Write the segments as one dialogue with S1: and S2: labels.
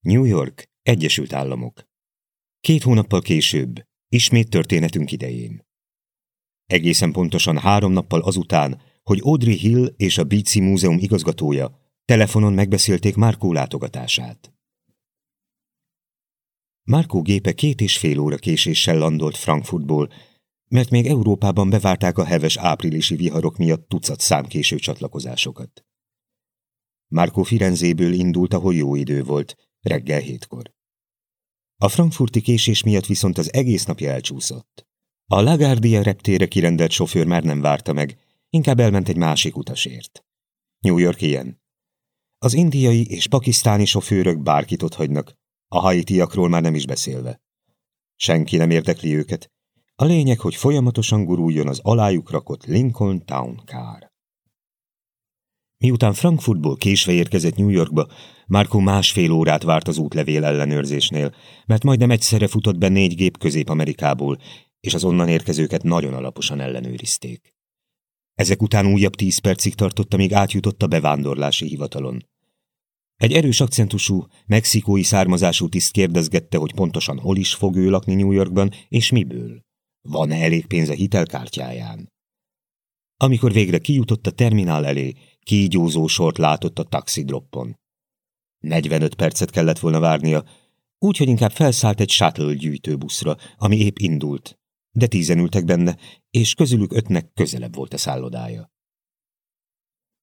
S1: New York, Egyesült Államok. Két hónappal később, ismét történetünk idején. Egészen pontosan három nappal azután, hogy Audrey Hill és a Beatsy Múzeum igazgatója telefonon megbeszélték Márkó látogatását. Márkó gépe két és fél óra késéssel landolt Frankfurtból, mert még Európában bevárták a heves áprilisi viharok miatt tucat szám késő csatlakozásokat. Márkó Firenzéből indult, ahol jó idő volt, reggel hétkor. A frankfurti késés miatt viszont az egész napja elcsúszott. A Lagardia reptére kirendelt sofőr már nem várta meg, inkább elment egy másik utasért. New York ilyen. Az indiai és pakisztáni sofőrök bárkit ott hagynak, a haitiakról már nem is beszélve. Senki nem érdekli őket. A lényeg, hogy folyamatosan guruljon az alájuk rakott Lincoln Town Car. Miután Frankfurtból késve érkezett New Yorkba, Márkó másfél órát várt az útlevél ellenőrzésnél, mert majdnem egyszerre futott be négy gép Közép-Amerikából, és az onnan érkezőket nagyon alaposan ellenőrizték. Ezek után újabb tíz percig tartott, amíg átjutott a bevándorlási hivatalon. Egy erős akcentusú, mexikói származású tiszt kérdezgette, hogy pontosan hol is fog ő lakni New Yorkban, és miből. Van-e elég pénz a hitelkártyáján? Amikor végre kijutott a terminál elé, kígyózó sort látott a taxidroppon. 45 percet kellett volna várnia, úgyhogy inkább felszállt egy shuttle gyűjtőbuszra, ami épp indult, de tízen ültek benne, és közülük ötnek közelebb volt a szállodája.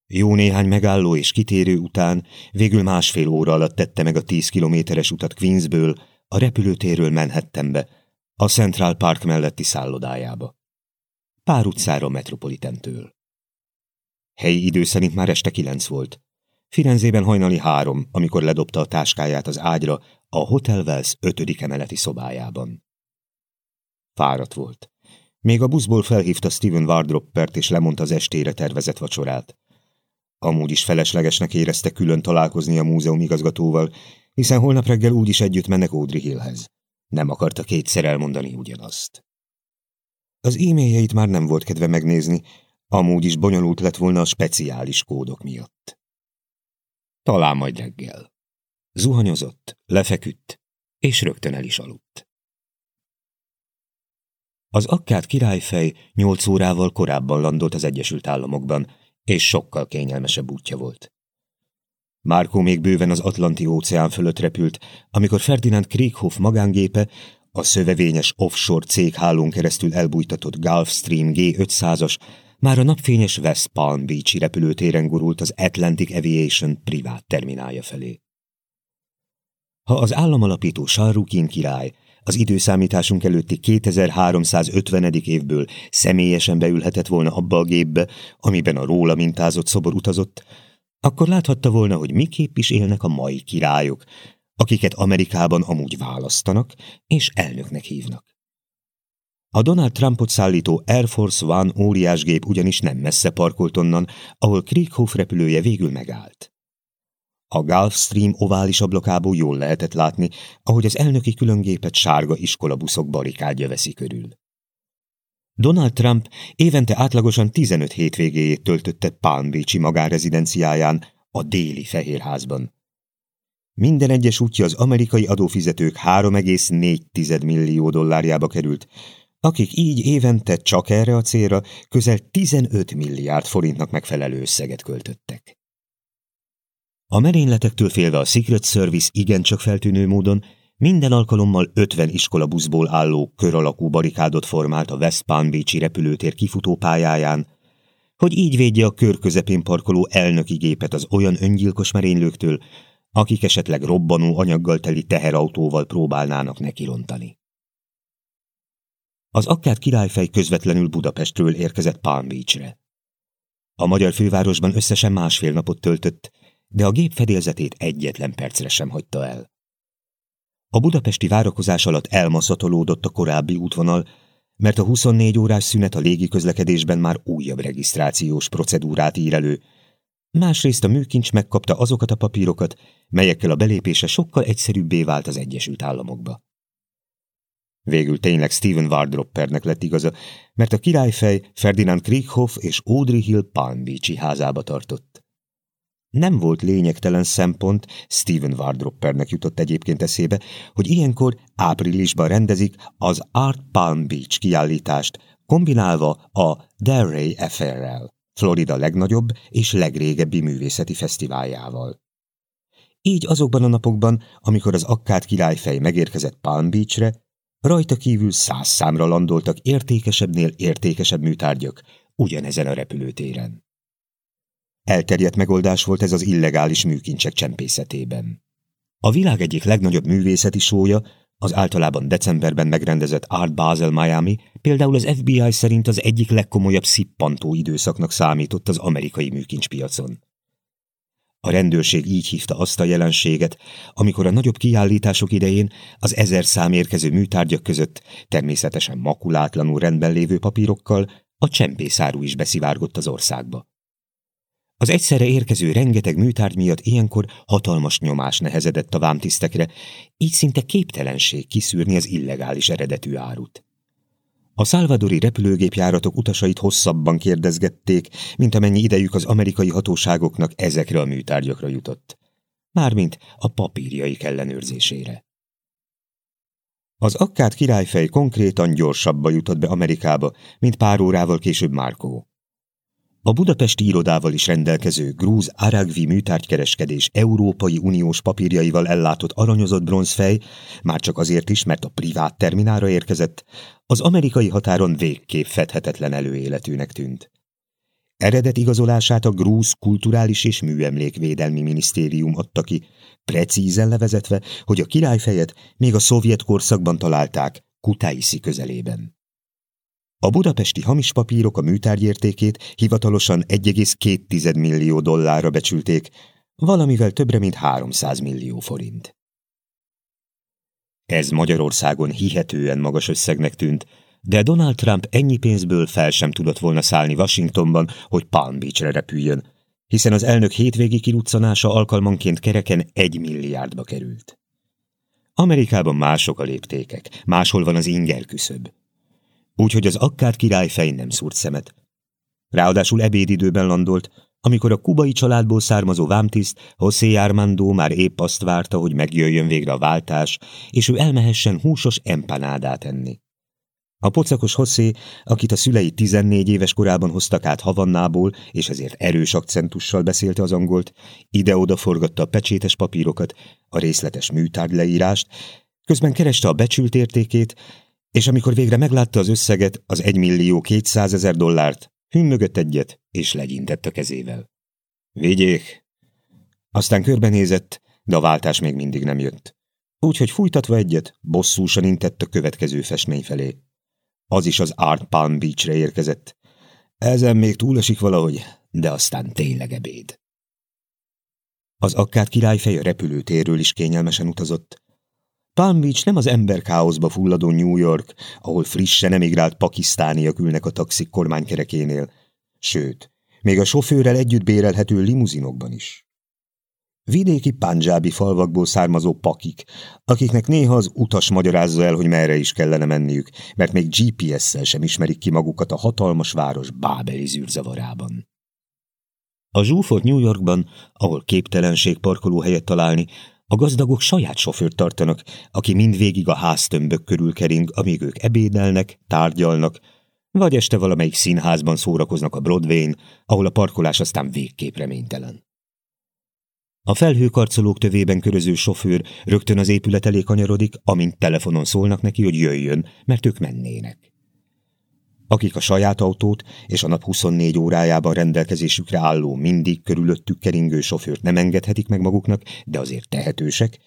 S1: Jó néhány megálló és kitérő után végül másfél óra alatt tette meg a tíz kilométeres utat Queensből, a repülőtérről Manhattanbe, a Central Park melletti szállodájába. Pár utcára Metropolitentől. Helyi idő szerint már este kilenc volt. Firenzében hajnali három, amikor ledobta a táskáját az ágyra a Hotel Wells ötödik emeleti szobájában. Fáradt volt. Még a buszból felhívta Steven Wardroppert és lemondta az estére tervezett vacsorát. Amúgy is feleslegesnek érezte külön találkozni a múzeum igazgatóval, hiszen holnap reggel úgyis együtt mennek Audrey Hillhez. Nem akarta kétszer elmondani ugyanazt. Az e-mailjeit már nem volt kedve megnézni, amúgy is bonyolult lett volna a speciális kódok miatt. Talán majd reggel. Zuhanyozott, lefeküdt, és rögtön el is aludt. Az akkád királyfej nyolc órával korábban landolt az Egyesült Államokban, és sokkal kényelmesebb útja volt. Márkó még bőven az Atlanti óceán fölött repült, amikor Ferdinand Krieghoff magángépe a szövevényes offshore céghálón keresztül elbújtatott Gulfstream G500-as már a napfényes West Palm Beach-i repülőtéren gurult az Atlantic Aviation privát terminálja felé. Ha az államalapító Sarrukin király az időszámításunk előtti 2350. évből személyesen beülhetett volna abba a gépbe, amiben a róla mintázott szobor utazott, akkor láthatta volna, hogy miképp is élnek a mai királyok, akiket Amerikában amúgy választanak és elnöknek hívnak. A Donald Trumpot szállító Air Force One óriásgép ugyanis nem messze parkolt onnan, ahol Krieghoff repülője végül megállt. A Gulfstream ovális ablakából jól lehetett látni, ahogy az elnöki különgépet sárga iskolabuszok barikádja veszi körül. Donald Trump évente átlagosan 15 hétvégéjét töltötte Palm Beach-i magánrezidenciáján, a déli Fehérházban. Minden egyes útja az amerikai adófizetők 3,4 millió dollárjába került, akik így évente csak erre a célra közel 15 milliárd forintnak megfelelő összeget költöttek. A merényletektől félve a Secret Service igencsak feltűnő módon minden alkalommal 50 iskolabuszból álló kör alakú barikádot formált a West Palm Beach-i repülőtér kifutópályáján, hogy így védje a kör közepén parkoló elnöki gépet az olyan öngyilkos merénylőktől, akik esetleg robbanó anyaggal teli teherautóval próbálnának nekirontani. Az akkát királyfej közvetlenül Budapestről érkezett Palm Beachre. A magyar fővárosban összesen másfél napot töltött, de a gép fedélzetét egyetlen percre sem hagyta el. A budapesti várakozás alatt elmaszatolódott a korábbi útvonal, mert a 24 órás szünet a légiközlekedésben már újabb regisztrációs procedúrát ír elő. Másrészt a műkincs megkapta azokat a papírokat, melyekkel a belépése sokkal egyszerűbbé vált az Egyesült Államokba. Végül tényleg Stephen Wardroppernek lett igaza, mert a királyfej Ferdinand Krieghoff és Audrey Hill Palm Beach-i házába tartott. Nem volt lényegtelen szempont, Steven Wardroppernek jutott egyébként eszébe, hogy ilyenkor áprilisban rendezik az Art Palm Beach kiállítást, kombinálva a Delray Affair-rel, Florida legnagyobb és legrégebbi művészeti fesztiváljával. Így azokban a napokban, amikor az akkát királyfej megérkezett Palm Beachre, rajta kívül száz számra landoltak értékesebbnél értékesebb műtárgyak ugyanezen a repülőtéren. Elterjedt megoldás volt ez az illegális műkincsek csempészetében. A világ egyik legnagyobb művészeti sója, az általában decemberben megrendezett Art Basel Miami például az FBI szerint az egyik legkomolyabb szippantó időszaknak számított az amerikai műkincspiacon. A rendőrség így hívta azt a jelenséget, amikor a nagyobb kiállítások idején az ezer szám érkező műtárgyak között természetesen makulátlanul rendben lévő papírokkal a csempészáru is beszivárgott az országba. Az egyszerre érkező rengeteg műtárgy miatt ilyenkor hatalmas nyomás nehezedett a vámtisztekre, így szinte képtelenség kiszűrni az illegális eredetű árut. A szálvadori repülőgépjáratok utasait hosszabban kérdezgették, mint amennyi idejük az amerikai hatóságoknak ezekre a műtárgyakra jutott. Mármint a papírjaik ellenőrzésére. Az akkát királyfej konkrétan gyorsabban jutott be Amerikába, mint pár órával később Márkó. A budapesti irodával is rendelkező Grúz Aragvi műtárgykereskedés Európai Uniós papírjaival ellátott aranyozott bronzfej, már csak azért is, mert a privát terminára érkezett, az amerikai határon végképp fedhetetlen előéletűnek tűnt. Eredet igazolását a Grúz Kulturális és Műemlékvédelmi Minisztérium adta ki, precízen levezetve, hogy a királyfejet még a szovjet korszakban találták, Kutaisi közelében. A budapesti hamis papírok a műtárgyértékét hivatalosan 1,2 millió dollárra becsülték, valamivel többre, mint 300 millió forint. Ez Magyarországon hihetően magas összegnek tűnt, de Donald Trump ennyi pénzből fel sem tudott volna szállni Washingtonban, hogy Palm Beachre repüljön, hiszen az elnök hétvégi kiruccanása alkalmanként kereken egy milliárdba került. Amerikában mások a léptékek, máshol van az inger küszöb úgyhogy az akkát királyfej nem szúrt szemet. Ráadásul ebédidőben landolt, amikor a kubai családból származó vámtiszt José Armando már épp azt várta, hogy megjöjjön végre a váltás, és ő elmehessen húsos empanádát enni. A pocakos José, akit a szülei 14 éves korában hoztak át Havannából, és ezért erős akcentussal beszélte az angolt, ide-oda forgatta a pecsétes papírokat, a részletes műtárgy leírást, közben kereste a becsült értékét, és amikor végre meglátta az összeget, az egymillió kétszázezer dollárt, hümmögött egyet, és legyintett a kezével. Vigyék! Aztán körbenézett, de a váltás még mindig nem jött. Úgyhogy fújtatva egyet, bosszúsan intett a következő festmény felé. Az is az Art Palm Beachre érkezett. Ezen még túlesik valahogy, de aztán tényleg ebéd. Az akkát királyfej a repülőtérről is kényelmesen utazott, Palm Beach nem az emberkáoszba fulladó New York, ahol frissen emigrált pakisztániak ülnek a taxik kormánykerekénél, sőt, még a sofőrrel együtt bérelhető limuzinokban is. Vidéki panjábi falvakból származó pakik, akiknek néha az utas magyarázza el, hogy merre is kellene menniük, mert még GPS-szel sem ismerik ki magukat a hatalmas város bábeli zűrzavarában. A zsúfolt New Yorkban, ahol képtelenség parkolóhelyet találni, a gazdagok saját sofőrt tartanak, aki mindvégig a háztömbök körül kering, amíg ők ebédelnek, tárgyalnak, vagy este valamelyik színházban szórakoznak a Broadway-n, ahol a parkolás aztán végképp reménytelen. A felhőkarcolók tövében köröző sofőr rögtön az épület elé kanyarodik, amint telefonon szólnak neki, hogy jöjjön, mert ők mennének akik a saját autót és a nap 24 órájában rendelkezésükre álló, mindig körülöttük keringő sofőrt nem engedhetik meg maguknak, de azért tehetősek,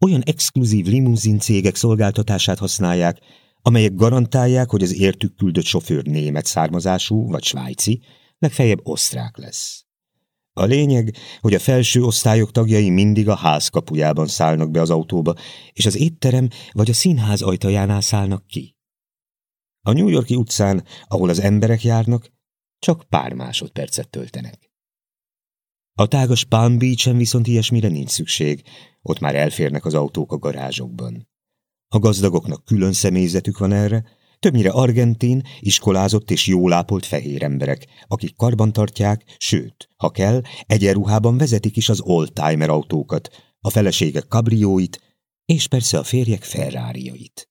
S1: olyan exkluzív limuzin cégek szolgáltatását használják, amelyek garantálják, hogy az értük küldött sofőr német származású vagy svájci, legfeljebb osztrák lesz. A lényeg, hogy a felső osztályok tagjai mindig a ház kapujában szállnak be az autóba, és az étterem vagy a színház ajtajánál szállnak ki. A New Yorki utcán, ahol az emberek járnak, csak pár másodpercet töltenek. A tágas Palm Beach-en viszont ilyesmire nincs szükség, ott már elférnek az autók a garázsokban. A gazdagoknak külön személyzetük van erre, Többnyire argentin, iskolázott és jólápolt fehér emberek, akik karban tartják, sőt, ha kell, egyenruhában vezetik is az oldtimer autókat, a feleségek kabrióit, és persze a férjek Ferrariait.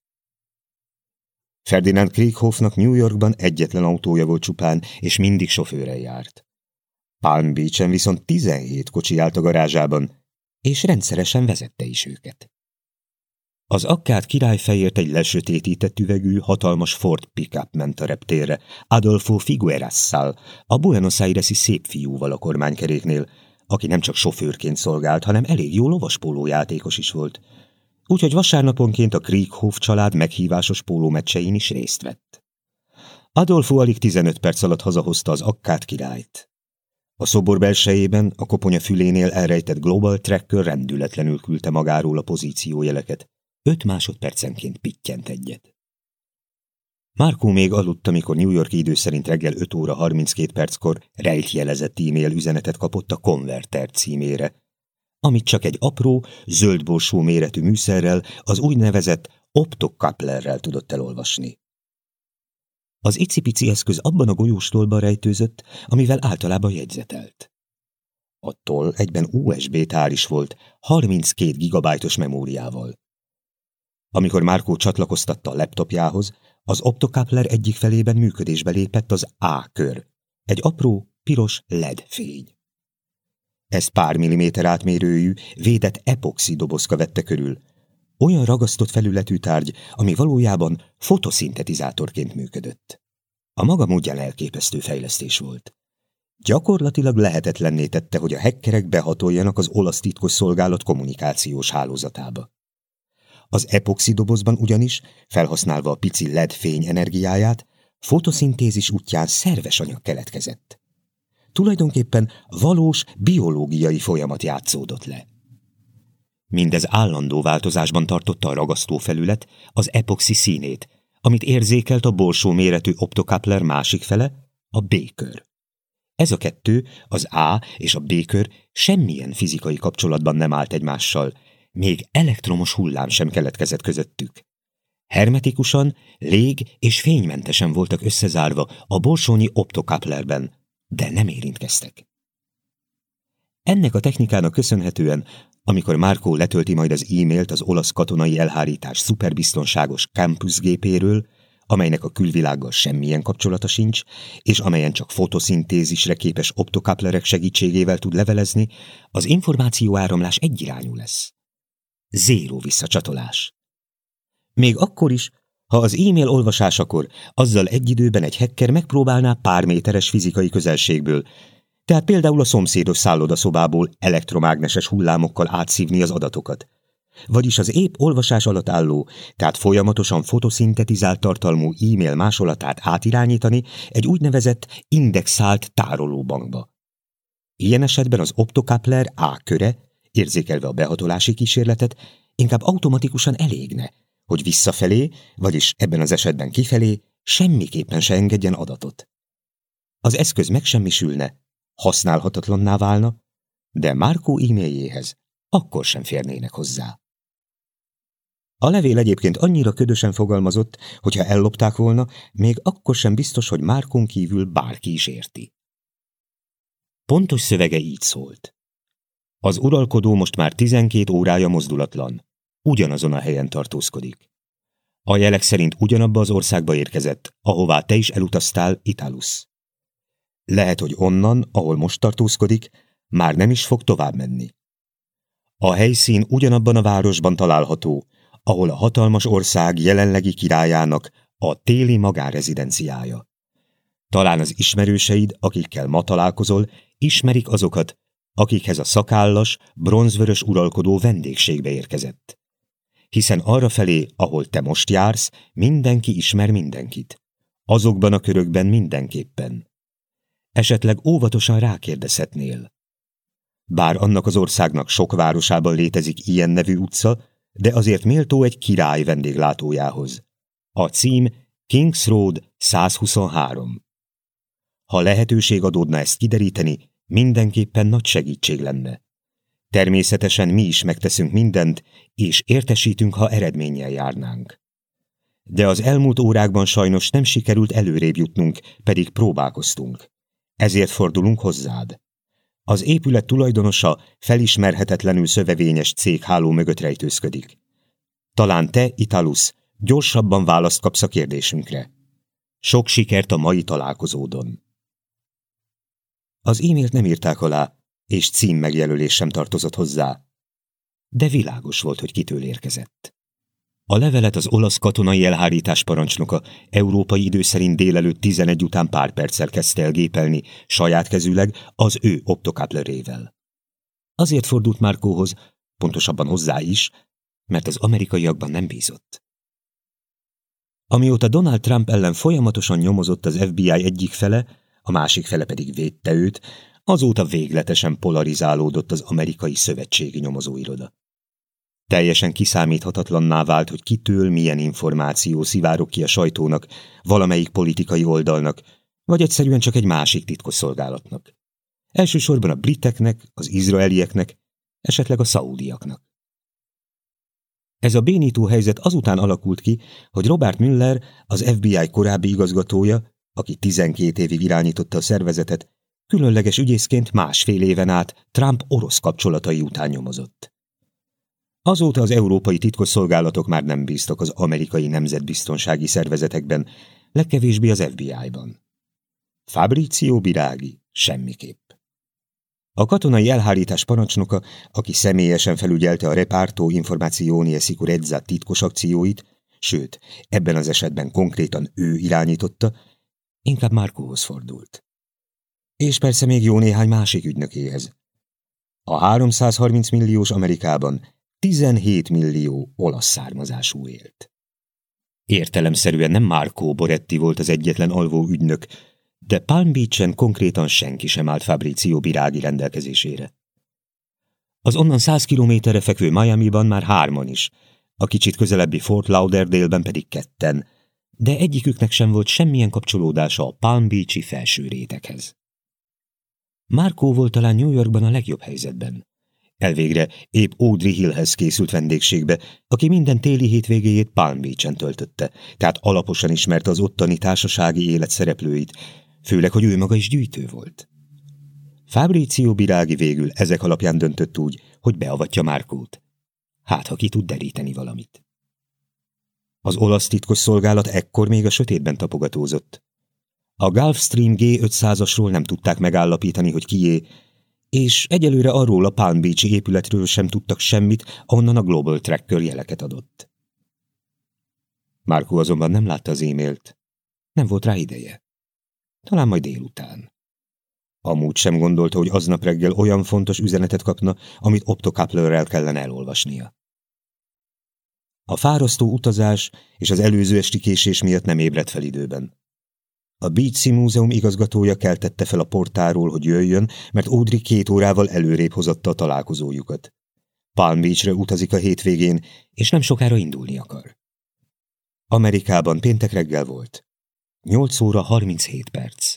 S1: Ferdinand Krieghoffnak New Yorkban egyetlen autója volt csupán, és mindig sofőre járt. Palm Beach-en viszont 17 kocsi állt a garázsában, és rendszeresen vezette is őket. Az akkád királyfejért egy lesötétített üvegű, hatalmas Ford pickup ment a reptérre, Adolfo Figuerasszal, a Buenos Aires-i szép fiúval a kormánykeréknél, aki nem csak sofőrként szolgált, hanem elég jó lovaspóló játékos is volt. Úgyhogy vasárnaponként a Krieghoff család meghívásos pólómeccsein is részt vett. Adolfo alig 15 perc alatt hazahozta az akkád királyt. A szobor belsejében, a koponya fülénél elrejtett Global Tracker rendületlenül küldte magáról a pozíciójeleket. Öt másodpercenként pittyent egyet. Márkó még aludt, amikor New York idő szerint reggel 5 óra 32 perckor rejtjelezett e-mail üzenetet kapott a Converter címére, amit csak egy apró, zöldborsó méretű műszerrel, az úgynevezett optocouplerrel tudott elolvasni. Az icipici eszköz abban a golyóstolban rejtőzött, amivel általában jegyzetelt. Attól egyben USB tár is volt, 32 gigabájtos memóriával. Amikor Márkó csatlakoztatta a laptopjához, az optokápler egyik felében működésbe lépett az A-kör, egy apró, piros LED fény. Ez pár milliméter átmérőjű, védett epoxi dobozka vette körül, olyan ragasztott felületű tárgy, ami valójában fotoszintetizátorként működött. A maga módján elképesztő fejlesztés volt. Gyakorlatilag lehetetlenné tette, hogy a hekkerek behatoljanak az olasz titkos szolgálat kommunikációs hálózatába. Az epoxi dobozban ugyanis, felhasználva a pici LED fény energiáját, fotoszintézis útján szerves anyag keletkezett. Tulajdonképpen valós biológiai folyamat játszódott le. Mindez állandó változásban tartotta a ragasztó felület az epoxi színét, amit érzékelt a borsó méretű optokápler másik fele, a B-kör. Ez a kettő, az A és a B-kör semmilyen fizikai kapcsolatban nem állt egymással, még elektromos hullám sem keletkezett közöttük. Hermetikusan, lég- és fénymentesen voltak összezárva a borsónyi optokáplerben, de nem érintkeztek. Ennek a technikának köszönhetően, amikor Márkó letölti majd az e-mailt az olasz katonai elhárítás szuperbiztonságos campusgépéről, amelynek a külvilággal semmilyen kapcsolata sincs, és amelyen csak fotoszintézisre képes optokáplerek segítségével tud levelezni, az információáramlás egyirányú lesz zéró visszacsatolás. Még akkor is, ha az e-mail olvasásakor azzal egy időben egy hacker megpróbálná pár méteres fizikai közelségből, tehát például a szomszédos szállodaszobából elektromágneses hullámokkal átszívni az adatokat, vagyis az épp olvasás alatt álló, tehát folyamatosan fotoszintetizált tartalmú e-mail másolatát átirányítani egy úgynevezett indexált tárolóbankba. Ilyen esetben az optokápler A köre érzékelve a behatolási kísérletet, inkább automatikusan elégne, hogy visszafelé, vagyis ebben az esetben kifelé, semmiképpen se engedjen adatot. Az eszköz megsemmisülne, használhatatlanná válna, de Márkó e-mailjéhez akkor sem férnének hozzá. A levél egyébként annyira ködösen fogalmazott, hogy ha ellopták volna, még akkor sem biztos, hogy Márkon kívül bárki is érti. Pontos szövege így szólt. Az uralkodó most már 12 órája mozdulatlan. Ugyanazon a helyen tartózkodik. A jelek szerint ugyanabba az országba érkezett, ahová te is elutaztál, Italus. Lehet, hogy onnan, ahol most tartózkodik, már nem is fog tovább menni. A helyszín ugyanabban a városban található, ahol a hatalmas ország jelenlegi királyának a téli magárezidenciája. Talán az ismerőseid, akikkel ma találkozol, ismerik azokat, akikhez a szakállas, bronzvörös uralkodó vendégségbe érkezett. Hiszen arra felé, ahol te most jársz, mindenki ismer mindenkit. Azokban a körökben mindenképpen. Esetleg óvatosan rákérdezhetnél. Bár annak az országnak sok városában létezik ilyen nevű utca, de azért méltó egy király vendéglátójához. A cím Kings Road 123. Ha lehetőség adódna ezt kideríteni, mindenképpen nagy segítség lenne. Természetesen mi is megteszünk mindent, és értesítünk, ha eredménnyel járnánk. de az elmúlt órákban sajnos nem sikerült előrébb jutnunk, pedig próbálkoztunk. Ezért fordulunk hozzád. Az épület tulajdonosa felismerhetetlenül szövevényes cégháló mögött rejtőzködik. Talán te, Italus, gyorsabban választ kapsz a kérdésünkre. Sok sikert a mai találkozódon. Az e-mailt nem írták alá, és cím megjelölés sem tartozott hozzá, de világos volt, hogy kitől érkezett. A levelet az olasz katonai elhárítás parancsnoka európai idő szerint délelőtt 11 után pár perccel kezdte el gépelni, saját kezűleg, az ő optokátlerével. Azért fordult Márkóhoz, pontosabban hozzá is, mert az amerikaiakban nem bízott. Amióta Donald Trump ellen folyamatosan nyomozott az FBI egyik fele, a másik fele pedig védte őt, azóta végletesen polarizálódott az amerikai szövetségi nyomozóiroda. Teljesen kiszámíthatatlanná vált, hogy kitől milyen információ szivárok ki a sajtónak, valamelyik politikai oldalnak, vagy egyszerűen csak egy másik titkosszolgálatnak. Elsősorban a briteknek, az izraelieknek, esetleg a szaudiaknak. Ez a bénító helyzet azután alakult ki, hogy Robert Müller, az FBI korábbi igazgatója, aki 12 évig irányította a szervezetet, különleges ügyészként másfél éven át Trump orosz kapcsolatai után nyomozott. Azóta az európai titkosszolgálatok már nem bíztak az amerikai nemzetbiztonsági szervezetekben, legkevésbé az FBI-ban. Fabrizio Birági semmiképp. A katonai elhárítás parancsnoka, aki személyesen felügyelte a Reparto Informazioni e Sicurezza titkos akcióit, sőt, ebben az esetben konkrétan ő irányította, inkább Márkóhoz fordult. És persze még jó néhány másik ügynökéhez. A 330 milliós Amerikában 17 millió olasz származású élt. Értelemszerűen nem Marco Boretti volt az egyetlen alvó ügynök, de Palm Beach-en konkrétan senki sem állt Fabrizio Birági rendelkezésére. Az onnan száz kilométerre fekvő Miami-ban már hárman is, a kicsit közelebbi Fort Lauderdale-ben pedig ketten, de egyiküknek sem volt semmilyen kapcsolódása a Palm Beach-i felső réteghez. Marco volt talán New Yorkban a legjobb helyzetben. Elvégre épp Audrey Hillhez készült vendégségbe, aki minden téli hétvégéjét Palm Beach-en töltötte, tehát alaposan ismerte az ottani társasági élet szereplőit, főleg, hogy ő maga is gyűjtő volt. Fabrizio Birági végül ezek alapján döntött úgy, hogy beavatja Márkót. Hát, ha ki tud deríteni valamit. Az olasz titkos szolgálat ekkor még a sötétben tapogatózott. A Gulfstream G500-asról nem tudták megállapítani, hogy kié, és egyelőre arról a Palm Beach épületről sem tudtak semmit, ahonnan a Global Tracker jeleket adott. Márkó azonban nem látta az e-mailt. Nem volt rá ideje. Talán majd délután. Amúgy sem gondolta, hogy aznap reggel olyan fontos üzenetet kapna, amit optokáplőrrel kellene elolvasnia. A fárasztó utazás és az előző esti késés miatt nem ébredt fel időben. A Beach Múzeum igazgatója keltette fel a portáról, hogy jöjjön, mert Audrey két órával előrébb hozatta a találkozójukat. Palm Beachre utazik a hétvégén, és nem sokára indulni akar. Amerikában péntek reggel volt. 8 óra 37 perc.